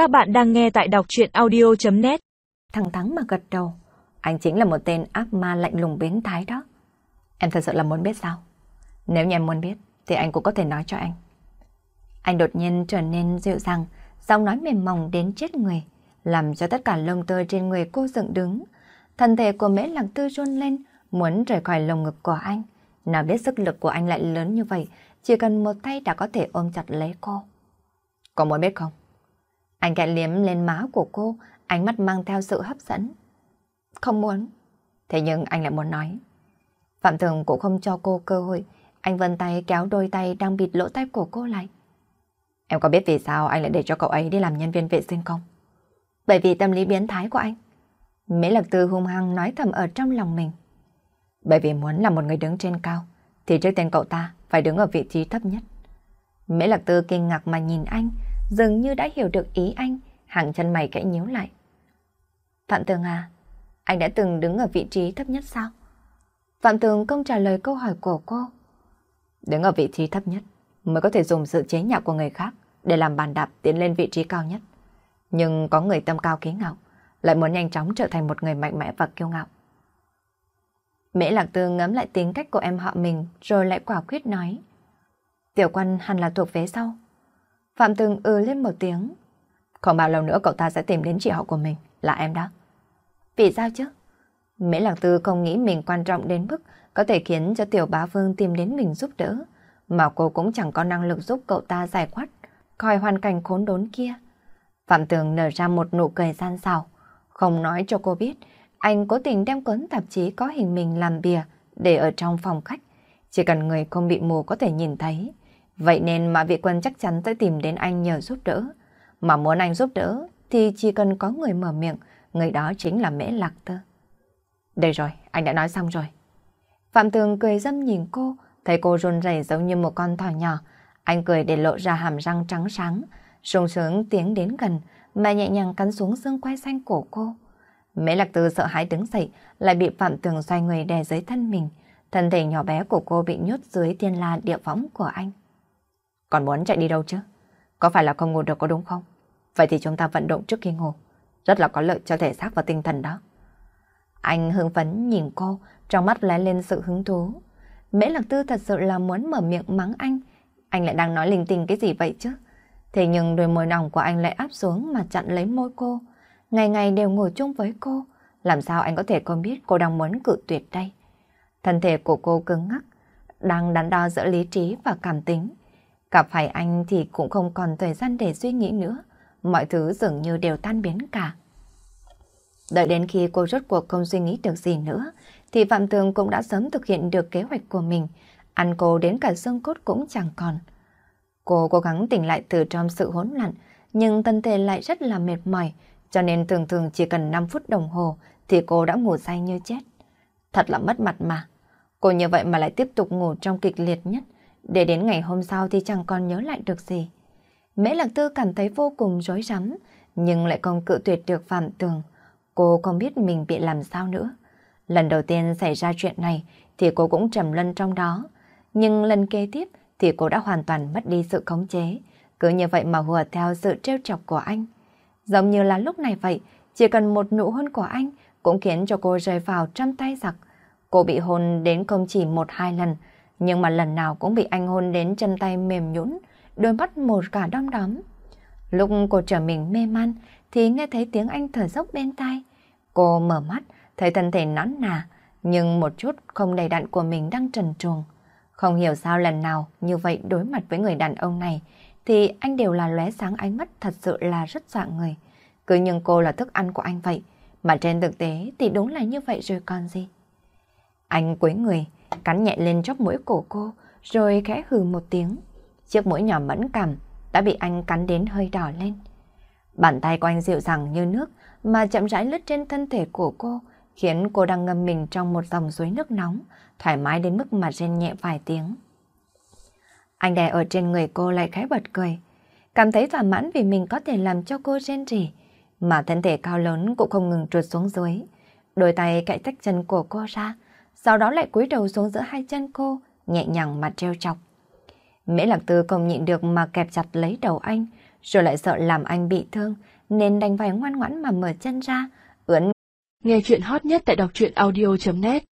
Các bạn đang nghe tại đọc chuyện audio.net Thằng Thắng mà gật đầu. Anh chính là một tên ác ma lạnh lùng biến thái đó. Em thật sự là muốn biết sao? Nếu như em muốn biết, thì anh cũng có thể nói cho anh. Anh đột nhiên trở nên dịu dàng, giọng nói mềm mỏng đến chết người, làm cho tất cả lông tơ trên người cô dựng đứng. Thân thể của mễ lạc tư run lên, muốn rời khỏi lồng ngực của anh. Nào biết sức lực của anh lại lớn như vậy, chỉ cần một tay đã có thể ôm chặt lấy cô. Có muốn biết không? Anh kẹ liếm lên má của cô, ánh mắt mang theo sự hấp dẫn. Không muốn. Thế nhưng anh lại muốn nói. Phạm Thường cũng không cho cô cơ hội. Anh vân tay kéo đôi tay đang bịt lỗ tay của cô lại. Em có biết vì sao anh lại để cho cậu ấy đi làm nhân viên vệ sinh không? Bởi vì tâm lý biến thái của anh. Mỹ Lạc Tư hung hăng nói thầm ở trong lòng mình. Bởi vì muốn là một người đứng trên cao, thì trước tên cậu ta phải đứng ở vị trí thấp nhất. Mỹ Lạc Tư kinh ngạc mà nhìn anh, dường như đã hiểu được ý anh, hàng chân mày kẽ nhíu lại. Phạm Tường à, anh đã từng đứng ở vị trí thấp nhất sao? Phạm Tường không trả lời câu hỏi của cô. Đứng ở vị trí thấp nhất mới có thể dùng sự chế nhạo của người khác để làm bàn đạp tiến lên vị trí cao nhất. Nhưng có người tâm cao khí ngạo, lại muốn nhanh chóng trở thành một người mạnh mẽ và kiêu ngạo. Mễ Lạc Tư ngắm lại tính cách của em họ mình rồi lại quả quyết nói. Tiểu quan hẳn là thuộc vế sau. Phạm Tường ừ lên một tiếng. Không bao lâu nữa cậu ta sẽ tìm đến chị họ của mình, là em đó. Vì sao chứ? Mễ Lạc Tư không nghĩ mình quan trọng đến mức có thể khiến cho Tiểu Bá Vương tìm đến mình giúp đỡ, mà cô cũng chẳng có năng lực giúp cậu ta giải thoát khỏi hoàn cảnh khốn đốn kia. Phạm Tường nở ra một nụ cười gian xào, không nói cho cô biết anh cố tình đem cuốn tạp chí có hình mình làm bìa để ở trong phòng khách. Chỉ cần người không bị mù có thể nhìn thấy. Vậy nên mà vị quân chắc chắn sẽ tìm đến anh nhờ giúp đỡ. Mà muốn anh giúp đỡ thì chỉ cần có người mở miệng, người đó chính là Mễ Lạc Tơ. Đây rồi, anh đã nói xong rồi. Phạm Tường cười dâm nhìn cô, thấy cô run rẩy giống như một con thỏ nhỏ. Anh cười để lộ ra hàm răng trắng sáng, sung sướng tiến đến gần, mà nhẹ nhàng cắn xuống xương quai xanh cổ cô. Mễ Lạc Tư sợ hãi đứng dậy, lại bị Phạm Tường xoay người đè dưới thân mình. Thân thể nhỏ bé của cô bị nhốt dưới thiên la địa võng của anh. Còn muốn chạy đi đâu chứ? Có phải là không ngủ được có đúng không? Vậy thì chúng ta vận động trước khi ngủ. Rất là có lợi cho thể xác và tinh thần đó. Anh hưng phấn nhìn cô, trong mắt lóe lên sự hứng thú. Mễ Lạc Tư thật sự là muốn mở miệng mắng anh. Anh lại đang nói linh tinh cái gì vậy chứ? Thế nhưng đôi môi nòng của anh lại áp xuống mà chặn lấy môi cô ngày ngày đều ngồi chung với cô, làm sao anh có thể không biết cô đang muốn cự tuyệt đây? Thân thể của cô cứng ngắc, đang đắn đo giữa lý trí và cảm tính. Gặp phải anh thì cũng không còn thời gian để suy nghĩ nữa, mọi thứ dường như đều tan biến cả. Đợi đến khi cô rốt cuộc không suy nghĩ được gì nữa, thì Phạm Tường cũng đã sớm thực hiện được kế hoạch của mình, ăn cô đến cả xương cốt cũng chẳng còn. Cô cố gắng tỉnh lại từ trong sự hỗn loạn, nhưng thân thể lại rất là mệt mỏi, cho nên thường thường chỉ cần 5 phút đồng hồ thì cô đã ngủ say như chết. Thật là mất mặt mà. Cô như vậy mà lại tiếp tục ngủ trong kịch liệt nhất, để đến ngày hôm sau thì chẳng còn nhớ lại được gì. Mễ Lạc Tư cảm thấy vô cùng rối rắm, nhưng lại không cự tuyệt được Phạm Tường. Cô không biết mình bị làm sao nữa. Lần đầu tiên xảy ra chuyện này thì cô cũng trầm luân trong đó. Nhưng lần kế tiếp thì cô đã hoàn toàn mất đi sự khống chế. Cứ như vậy mà hùa theo sự trêu chọc của anh. Giống như là lúc này vậy, chỉ cần một nụ hôn của anh cũng khiến cho cô rơi vào trăm tay giặc. Cô bị hôn đến không chỉ một hai lần, nhưng mà lần nào cũng bị anh hôn đến chân tay mềm nhũn, đôi mắt một cả đom đóm. Lúc cô trở mình mê man thì nghe thấy tiếng anh thở dốc bên tai. Cô mở mắt, thấy thân thể nón nà, nhưng một chút không đầy đặn của mình đang trần truồng. Không hiểu sao lần nào như vậy đối mặt với người đàn ông này, thì anh đều là lóe sáng ánh mắt thật sự là rất dạng người. Cứ nhưng cô là thức ăn của anh vậy, mà trên thực tế thì đúng là như vậy rồi còn gì. Anh quấy người, cắn nhẹ lên chóp mũi cổ cô, rồi khẽ hừ một tiếng. Chiếc mũi nhỏ mẫn cảm đã bị anh cắn đến hơi đỏ lên. Bàn tay của anh dịu dàng như nước mà chậm rãi lướt trên thân thể của cô, khiến cô đang ngâm mình trong một dòng suối nước nóng, thoải mái đến mức mà rên nhẹ vài tiếng. Anh đè ở trên người cô lại khẽ bật cười. Cảm thấy thỏa mãn vì mình có thể làm cho cô rên rỉ. Mà thân thể cao lớn cũng không ngừng trượt xuống dưới. Đôi tay cạy tách chân của cô ra sau đó lại cúi đầu xuống giữa hai chân cô, nhẹ nhàng mà treo chọc. Mễ Lạc Tư không nhịn được mà kẹp chặt lấy đầu anh, rồi lại sợ làm anh bị thương, nên đành phải ngoan ngoãn mà mở chân ra, ướn. Nghe chuyện hot nhất tại đọc truyện audio.net